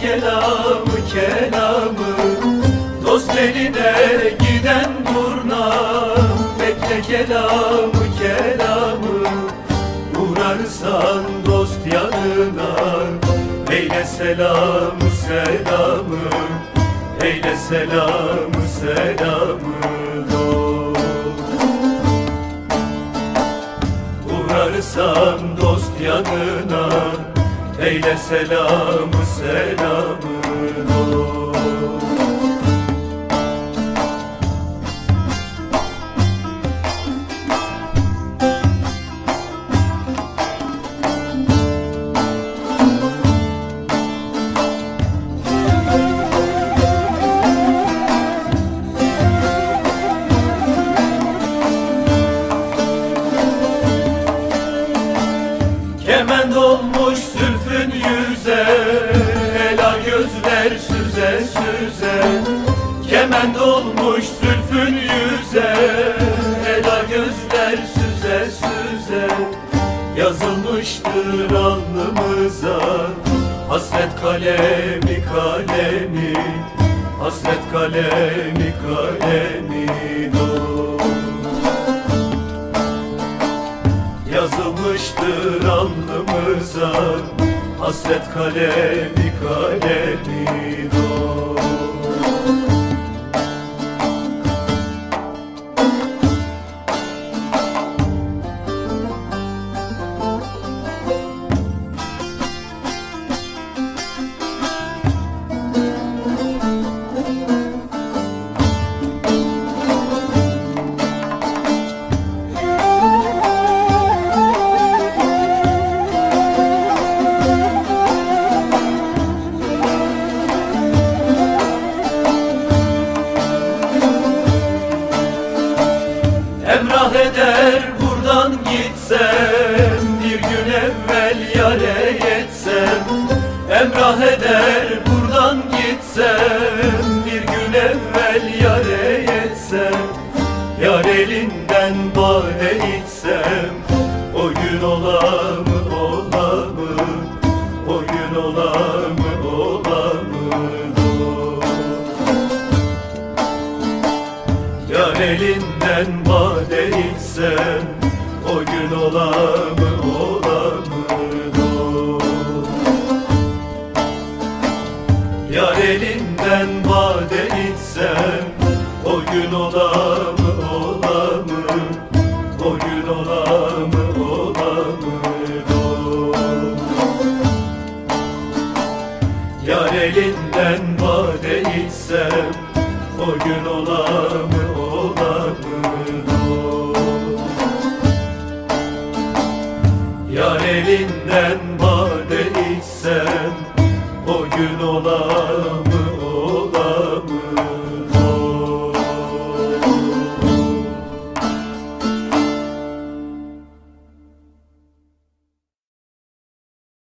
kelamı kelamı. Dost eline giden durna Bekle kelamı kelamı. Uğrarsan dost yanına. Eyle selamı selamı? Eyle selamı selamı? Dost Uğrarsan dost yanına Eyle selamı selamı? Dost Kement olmuş süze süze. Kement olmuş zülfün yüze. Ela gözler süze süze. Yazılmıştır alnımıza. Hasret kalemi kalemi. Hasret kalemi kalemi. Dur Yazılmıştır alnımıza Hasret kalemi kalemi dur Emrah eder buradan gitsem Bir gün evvel yare yetsem. Emrah eder buradan gitsem Bir gün evvel yare elinden bad etsen O gün ola mı ola mı o? Yar elinden bad etsen O gün ola mı ola mı O gün ola mı ola mı o? Yar elinden bad etsen O gün ola